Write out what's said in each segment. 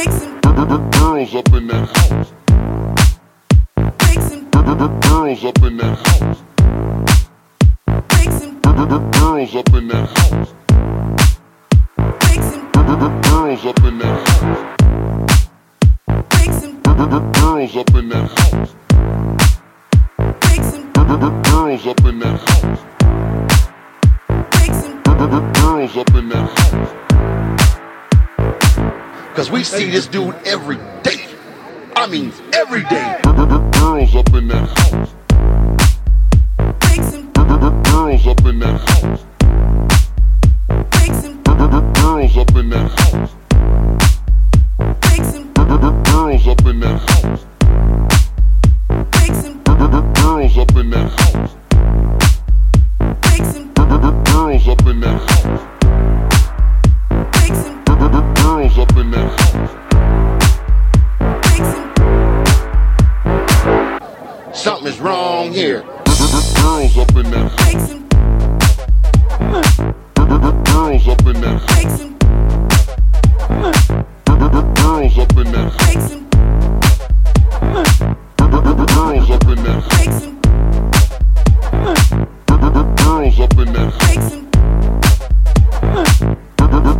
Girls up in that house. Girls up in that house. Girls up in that house. Girls up in that house. Girls up in that house. Girls up in that house. Girls up in that house. Cause we see this dude every day. I mean, every day. Girls up in that house. Girls up in that house. Girls up in that house. Girls up in that house. Girls up in that house. Girls up in that house. Up in that house. Something is wrong here. Girls up in that house. Girls up in that house. Girls up in that house. Girls up in that house. Girls up in that house.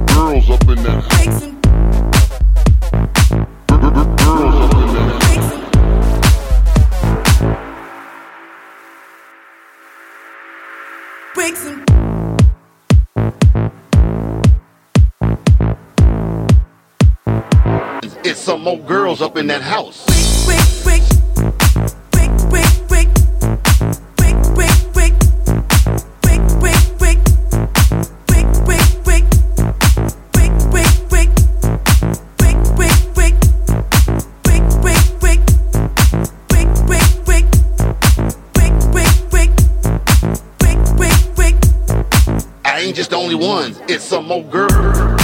Girls up in that house. It's some more girls up in that house. Only one. It's some more girls.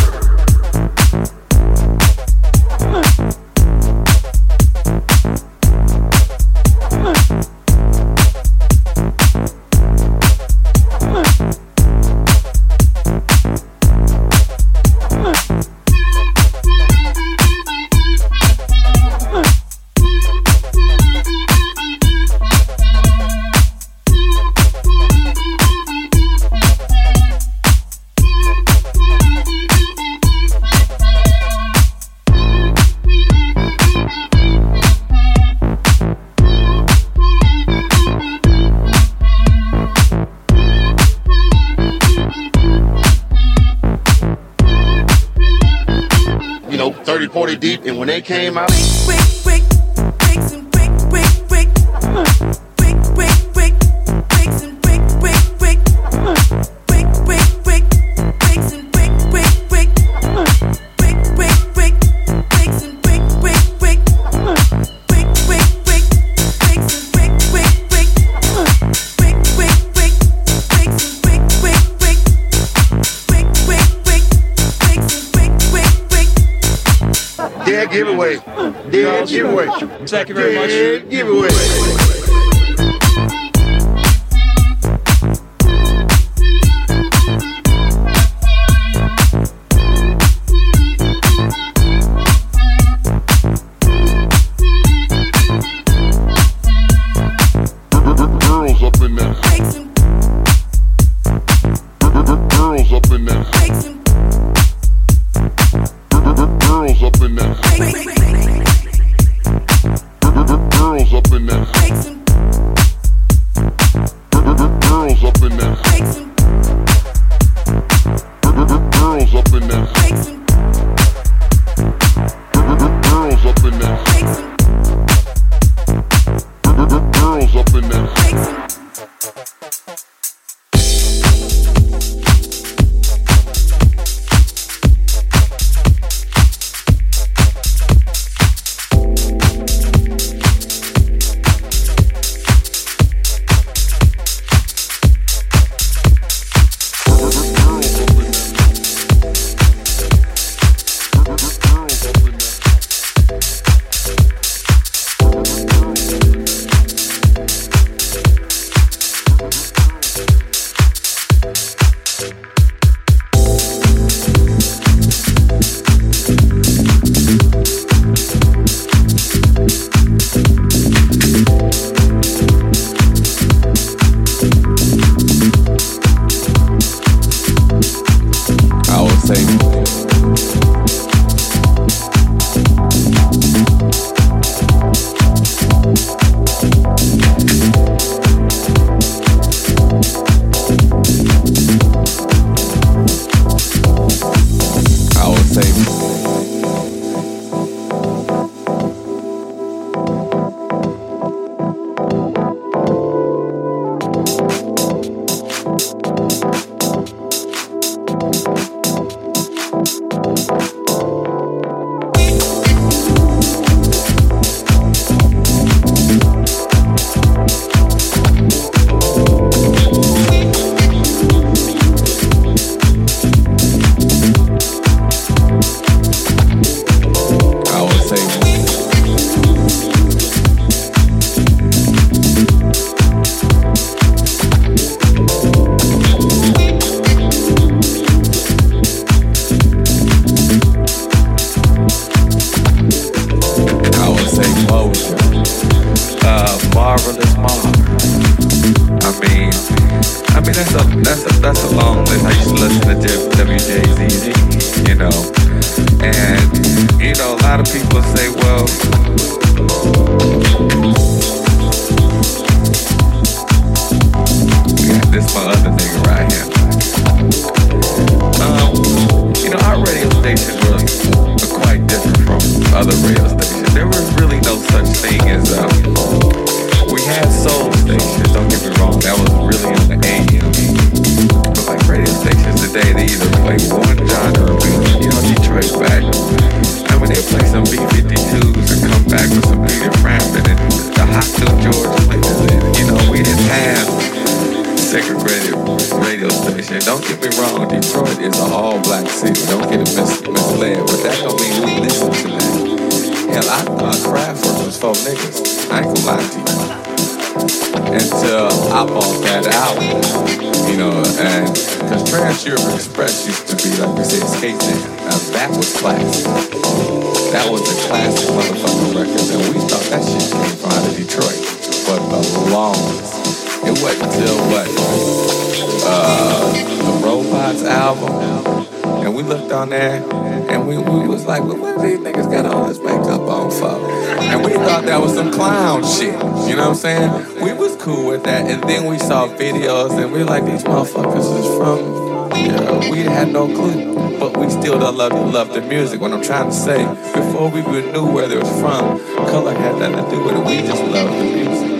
Came out, Detroit is an all-black city. Don't get it mis- misled, but that don't mean we listen to that. Hell, I thought Kraftwerk was for niggas. I ain't gonna lie to you. Until I bought that album, you know, and because Trans Europe Express used to be, like we say, skate. Now that was classic. That was a classic motherfucking record, and we thought that shit came from out of Detroit for the longest. It wasn't until what? Uh, the Robots album. And we looked on there and we, we was like, well, what these niggas got all this makeup on for? And we thought that was some clown shit. You know what I'm saying? We was cool with that. And then we saw videos and we like, these motherfuckers is from, yeah, we had no clue. But we still don't love, love the music. What I'm trying to say, before we even knew where it was from, color had nothing to do with it. We just loved the music.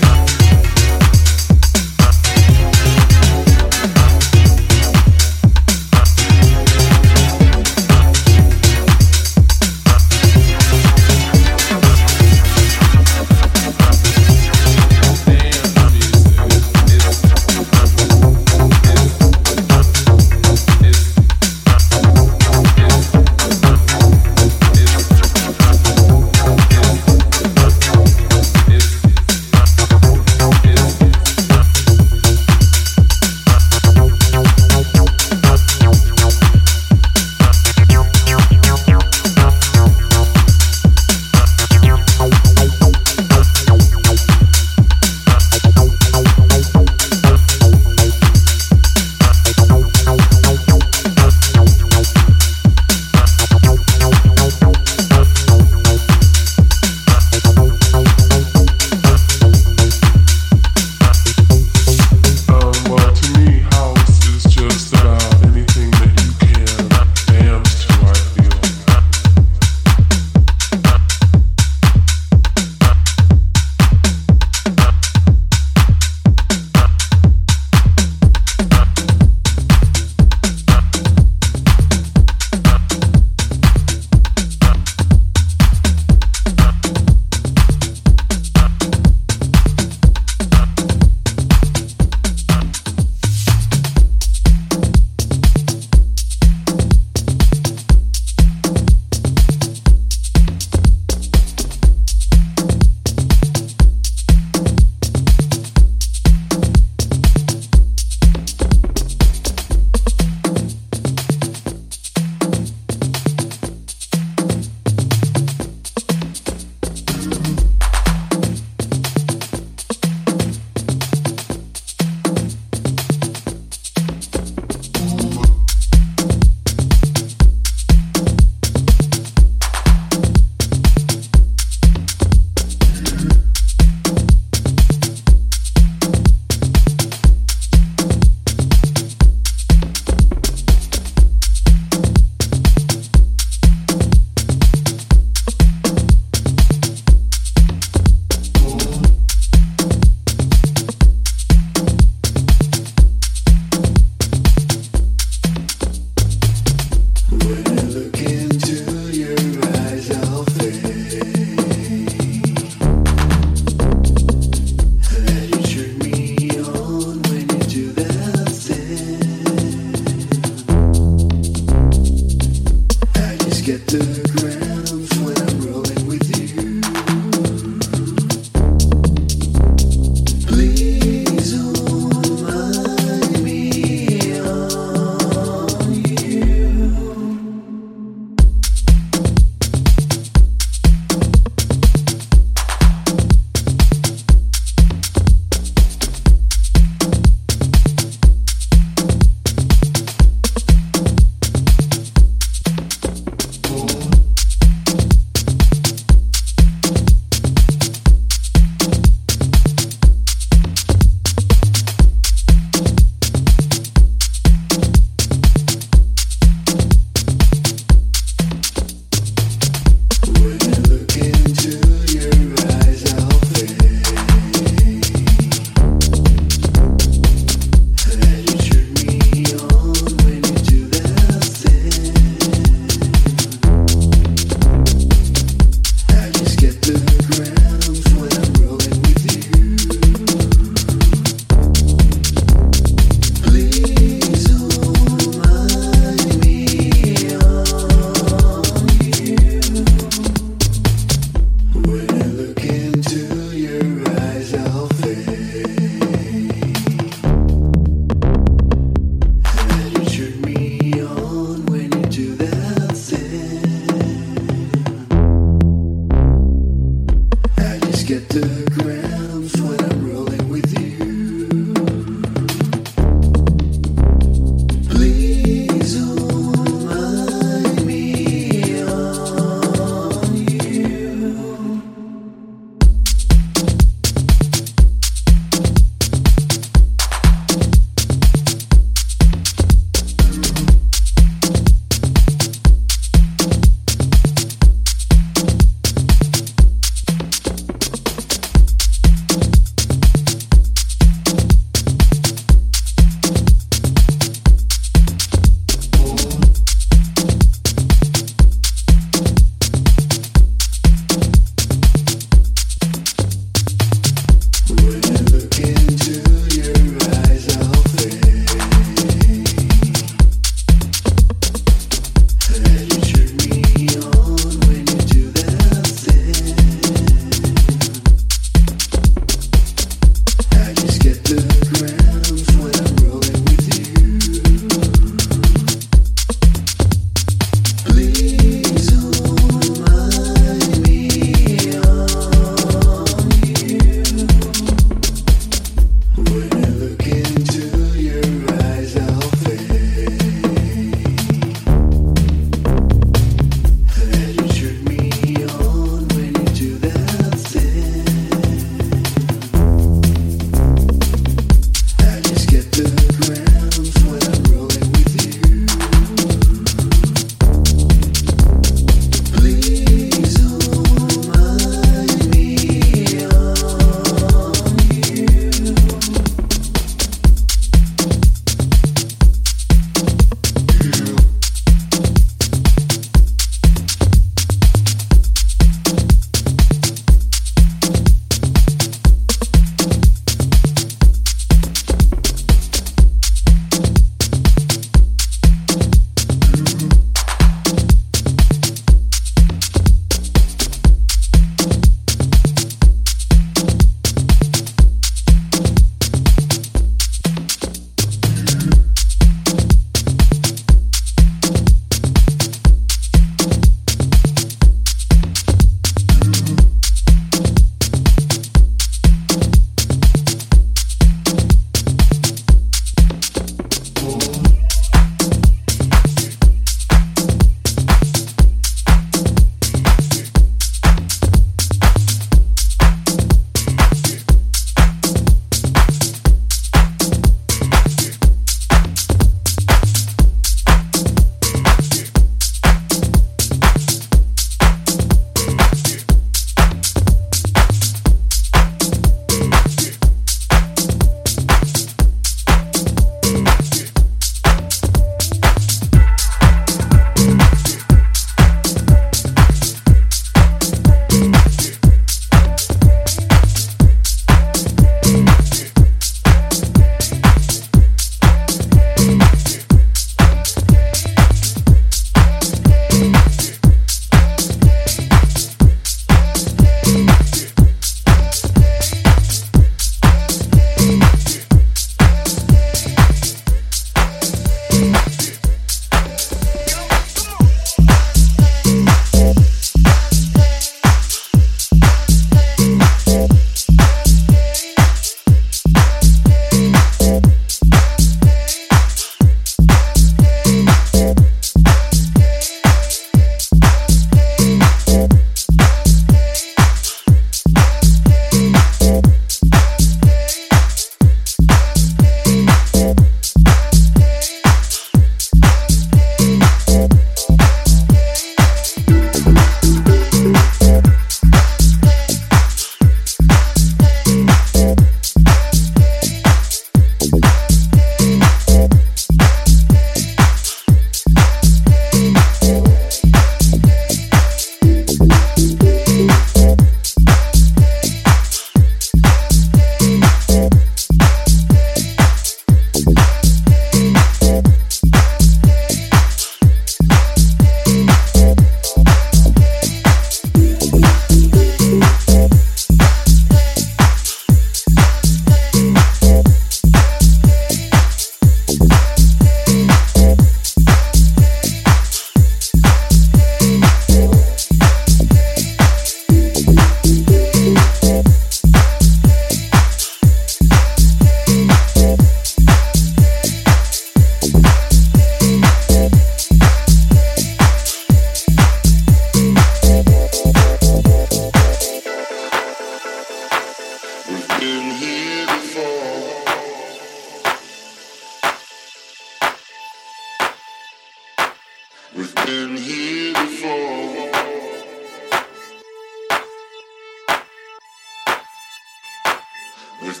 Let's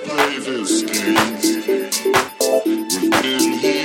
play this game. We've been here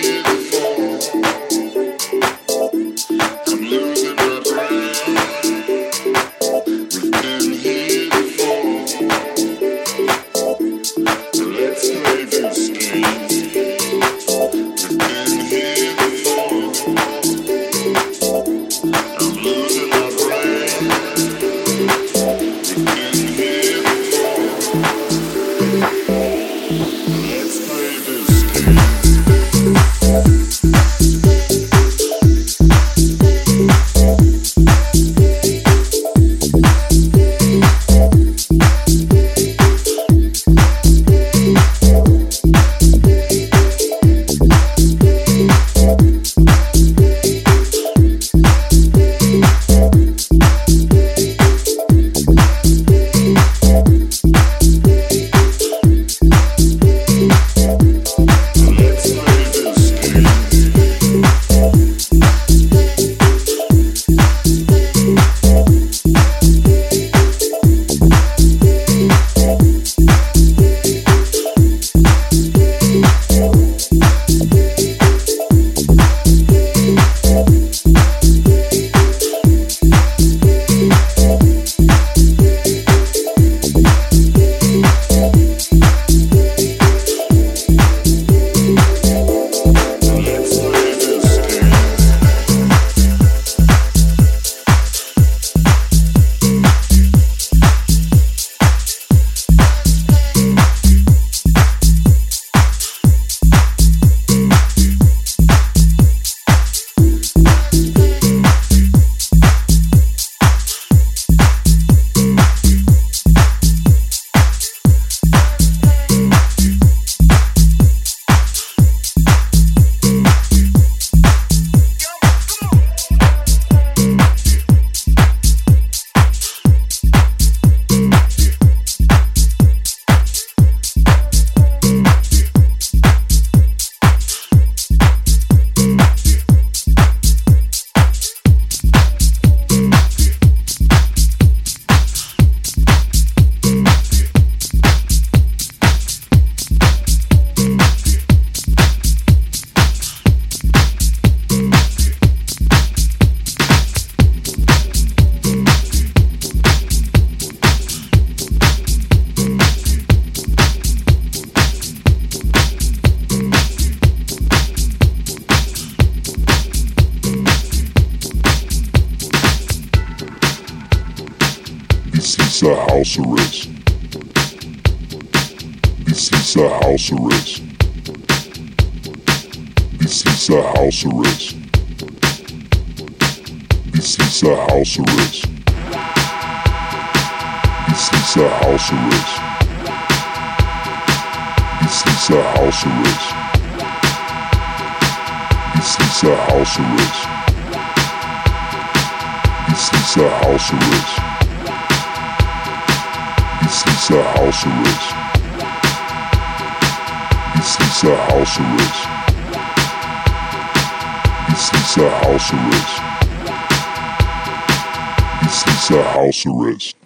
arrest.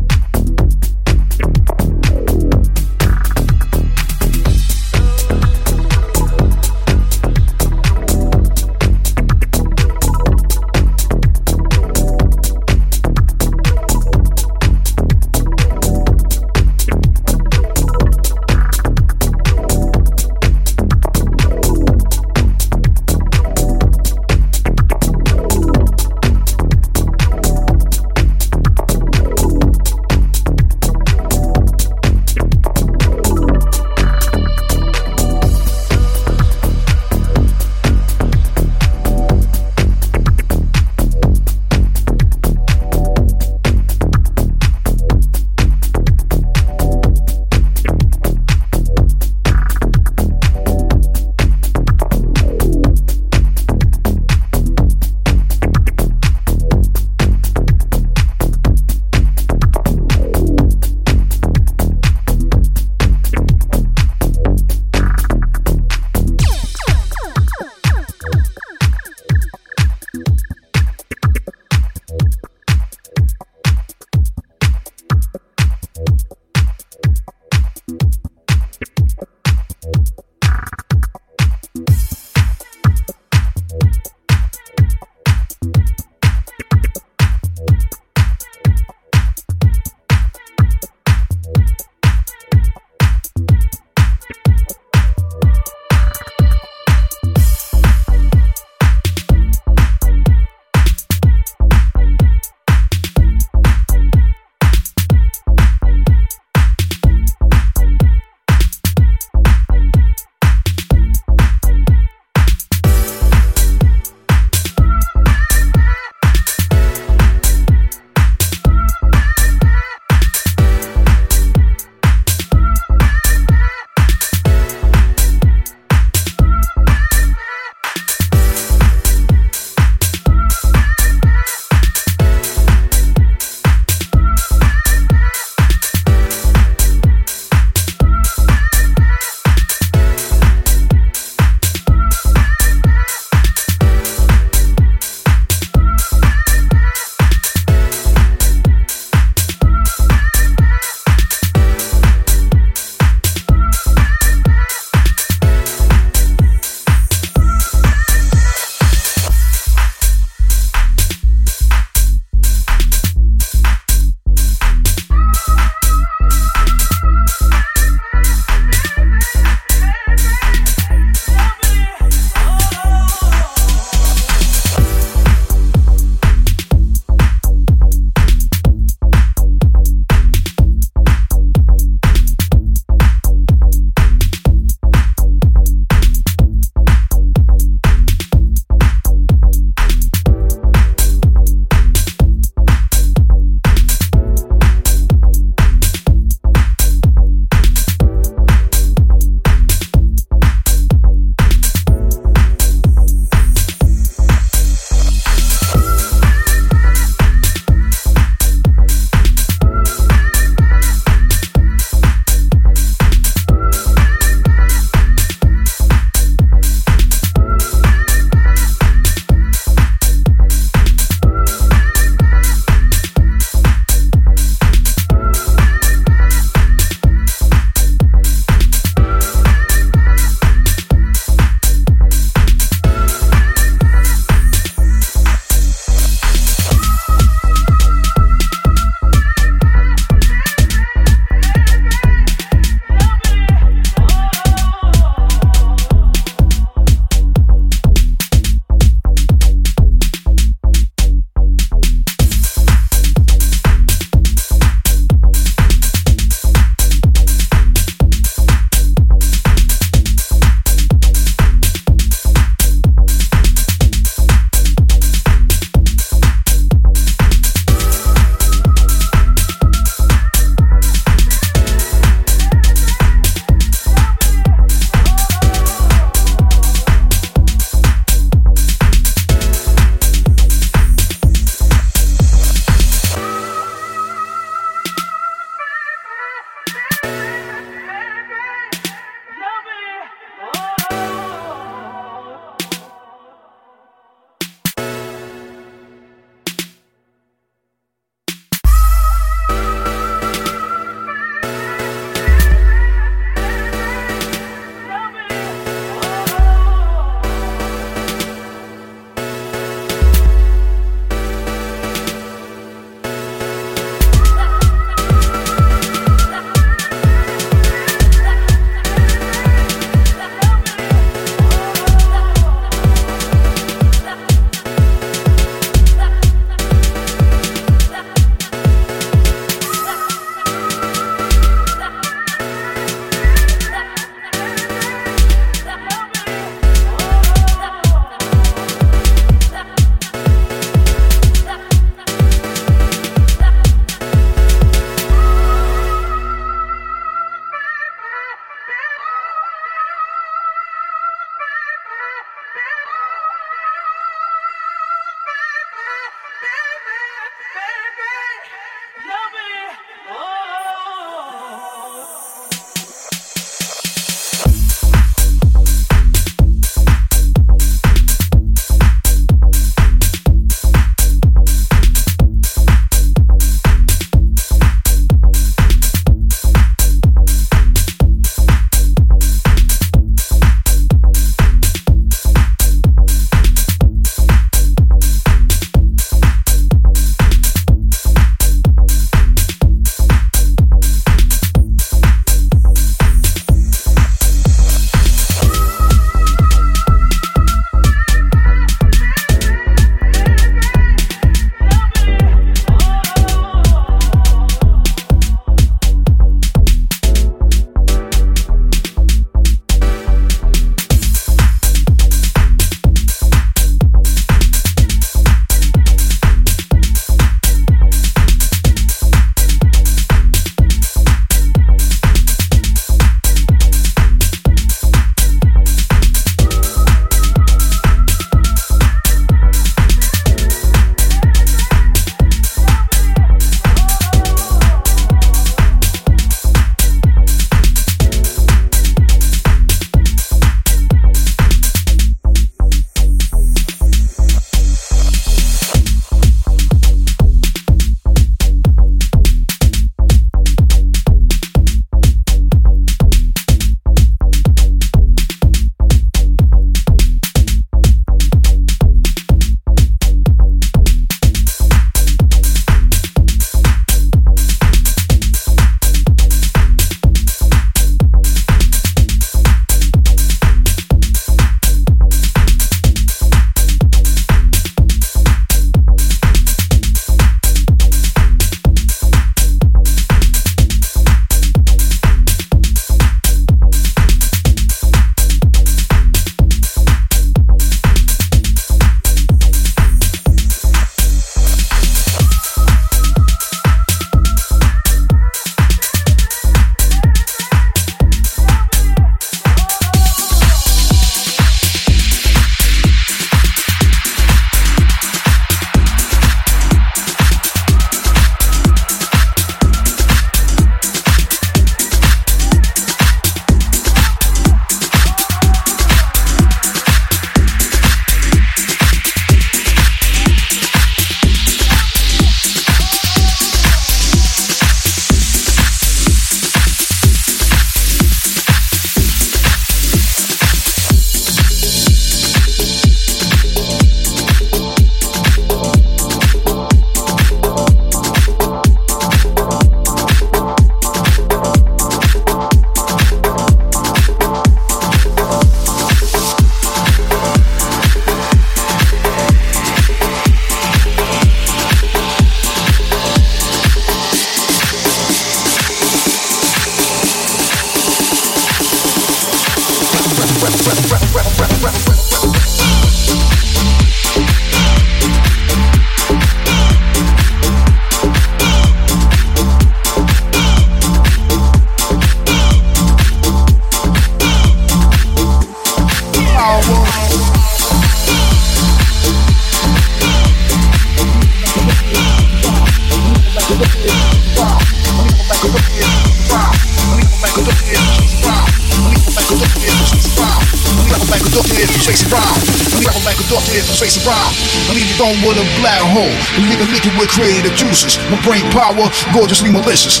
Brain power, gorgeously malicious.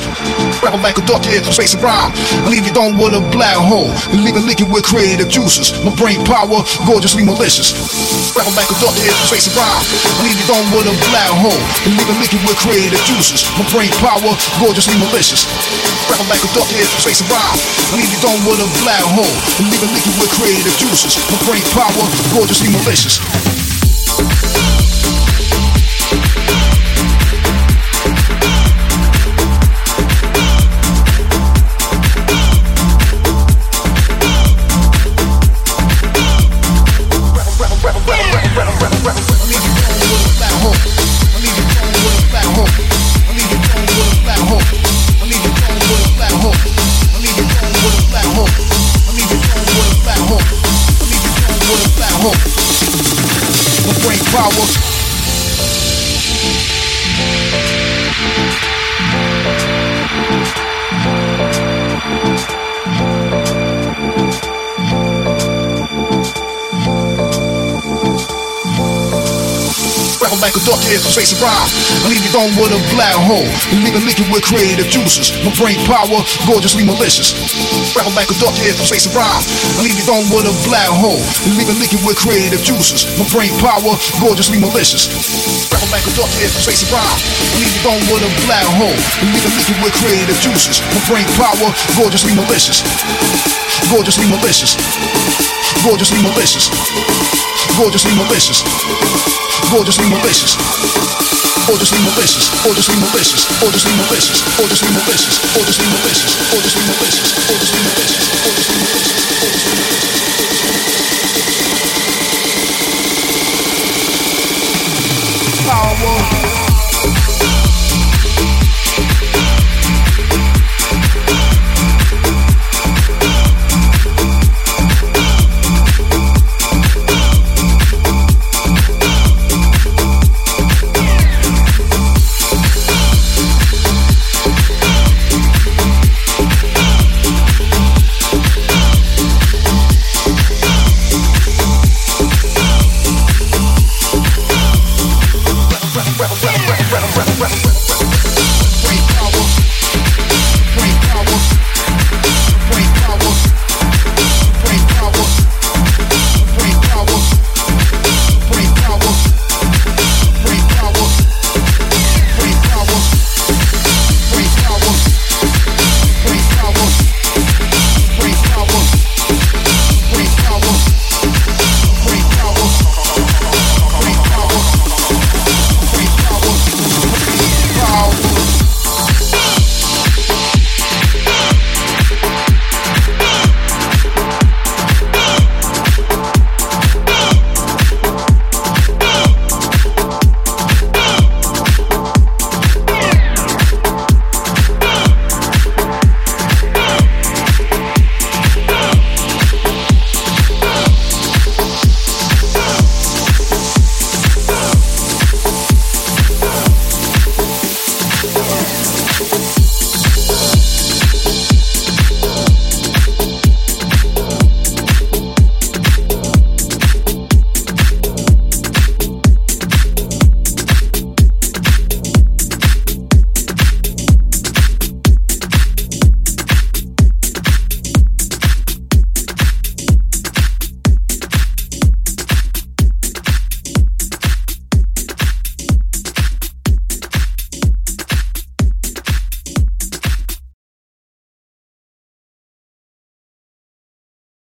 Rapper like a dog head from Tracy Brown. I leave you gone with a black hole. And leave it leaking with creative juices. My brain power, gorgeously malicious. Rapper like a dog head from Tracy Brown. I leave you gone with a black hole. And leave a liquid with creative juices. My brain power, gorgeously malicious. Rapper like a dog head from Tracy Brown. I leave you gone with a black hole. And leave a liquid with creative juices. My brain power, gorgeously malicious. Rapper like a dog head from I leave you gone with a black hole. And leave a liquid with creative juices. My brain power, gorgeously malicious. Rapper like a from Tracy Brown. I leave you gone with a black hole. And leave a liquid with creative juices. My brain power, gorgeously malicious. Rapper like a from Tracy Brown. I leave you gone with a black hole. And leave a liquid with creative juices. My brain power, gorgeously malicious. Gorgeously malicious. Gorgeously malicious. Gorgeously malicious. Όλες οι μοθέσεις Όλες οι μοθέσεις Όλες οι μοθέσεις Όλες οι μοθέσεις Όλες οι μοθέσεις Όλες οι μοθέσεις Όλες οι μοθέσεις Όλες οι μοθέσεις Όλες οι μοθέσεις Power